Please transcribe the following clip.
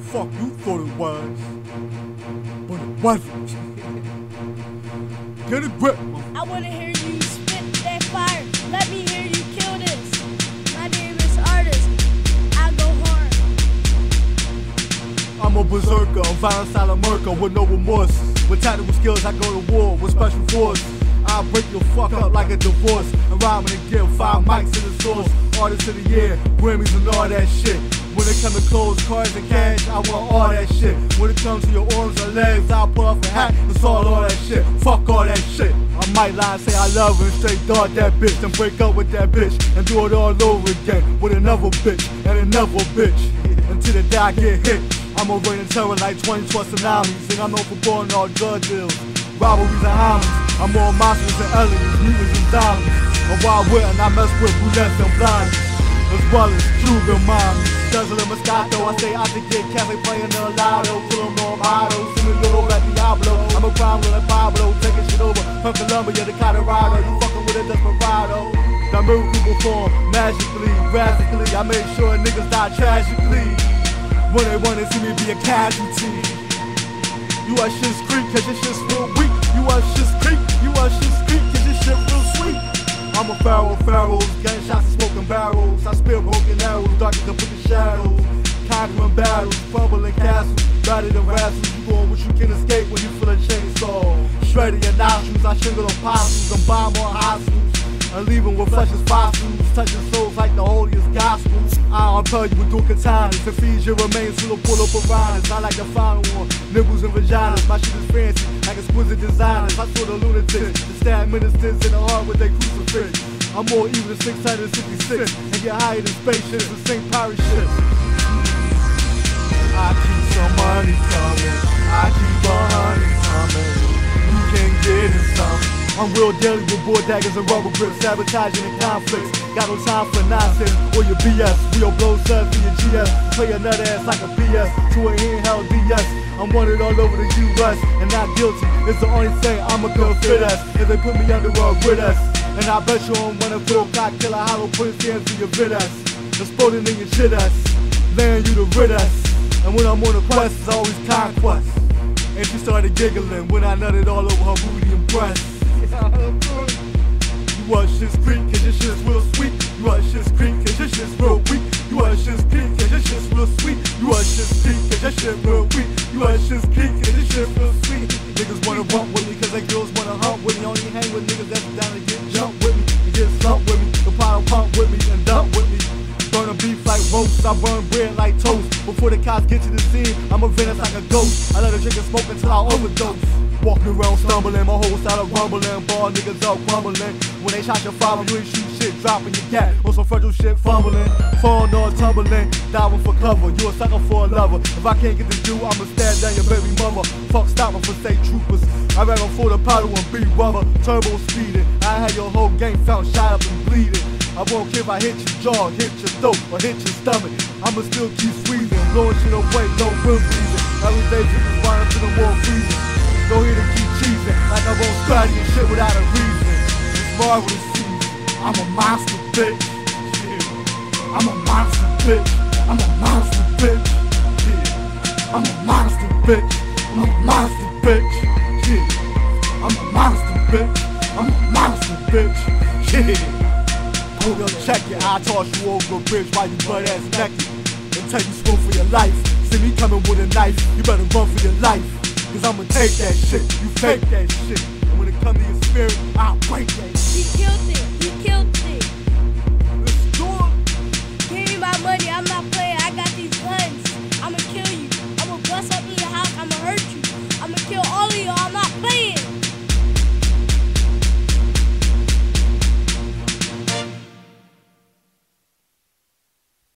fuck you thought it was. But it wasn't. Get a grip. I wanna hear you spit that fire. Let me hear you kill this. My name is Artist. I go hard. I'm a berserker, a violent silent murker with no remorse. With tactical skills, I go to war with special force. I'll break your fuck up like a divorce. And rhyming and give five mics in the source. Artist of the year, Grammys and all that shit. When it comes to clothes, cars, and cash, I want all that shit. When it comes to your arms and legs, I'll put off a hat and saw all that shit. Fuck all that shit. I might lie and say I love her and straight dog that bitch. Then break up with that bitch and do it all over again with another bitch and another bitch. Until the day I get hit. I'm reign of terror like 20 plus tsunamis. And I'm known for all drug deals, robberies and homies. I'm more monsters than aliens, mutants and zombies. Wit and I mess with brunettes and blondies. As well as Cuban mommies. Guzzling Moscato, I stay out to get Catholic playing the lotto. Kill 'em all motto, see me little like Diablo. I'm a crime a Pablo, taking shit over from Colombia to Colorado. You fucking with a desperado. The miracle perform magically, drastically. I make sure niggas die tragically. When they wanna see me be a casualty. You are shit's creek, cause your shit's real weak. You are shit's creek, you are shit's creek, pharaoh, pharaohs, gunshots and smoking barrels. I spill broken arrows, darker than put the shadows. Conquering battles, fumbling castles, better than rascals. You going what you can escape when you feel a chainsaw. Shredding your nostrils, I shingle apostles and bomb on hospitals. And leaving with flesh as fossils, touching souls like the holiest gospel. I'll tell you with dual katanas to feed your remains full of pull up piranhas. I like the final one, nibbles and vaginas. My shit is fancy, like exquisite designers. I saw the lunatics, the stab ministers in the heart with their crucifix. I'm more evil than 666 and get higher than spaceships and sink pirate ships. I keep some money coming, I keep a honey coming. You can get it. I'm real deadly with board daggers and rubber grips, sabotaging and conflicts. Got no time for nonsense or your BS. Real blow subs for your GS. Play a nut ass like a BS to a handheld BS. I'm wanted all over the US and not guilty. It's the only thing I'ma go fit us if they put me under a with us. And I bet you don't wanna feel cocktail a hollow put his hands in your vid us. Exploding in your shit us. Laying you to rid us. And when I'm on a quest, it's always conquest. And she started giggling when I nutted all over her booty and You want shit's creek, cause your shit's real sweet. You want shit's creek, cause your shit's real weak. You want shit's creek, cause your shit's real sweet. You want shit's creek, cause your shit real weak. You want shit's creek, cause your shit real sweet. Niggas wanna bump with me, cause they girls wanna hump with me. Only hang with niggas that's down to get jumped with me. Get slumped with me. The pile pump with me and dump with me. Burn beef like roast, I burn bread like toast. Before the cops get to the scene, I'm a venice like a ghost. I let drink chicken smoke until I overdose. Walking around stumbling, my whole side of rumbling. Ball niggas up crumbling. When they shot your father, you ain't shoot shit, dropping your cat. On some fragile shit, fumbling. Falling or tumbling, diving for cover. You a sucker for a lover. If I can't get the do, I'ma stand down your baby mother. Fuck stopping for state troopers. I rather for the paddle and beat rubber. Turbo speeding. I had your whole game found shot up and bleeding. I won't care if I hit your jaw, hit your throat, or hit your stomach. I'ma still keep squeezing, blowing shit away, no wind breathing. Every day just wind up to the more freezing. Go here to keep cheesing, like I won't study and shit without a reason. It's marvelous season. I'm a monster, bitch. I'm a monster, bitch. I'm a monster, bitch. I'm a monster, bitch. I'm a monster, bitch. I'm a monster, bitch. I'm a monster, bitch. Yeah. I toss you over a bridge while you butt ass naked. Take you school for your life. See me coming with a knife, you better run for your life. Cause I'ma take that shit, you fake that shit. And when it comes to your spirit, I'll break that shit. He killed it. He killed it.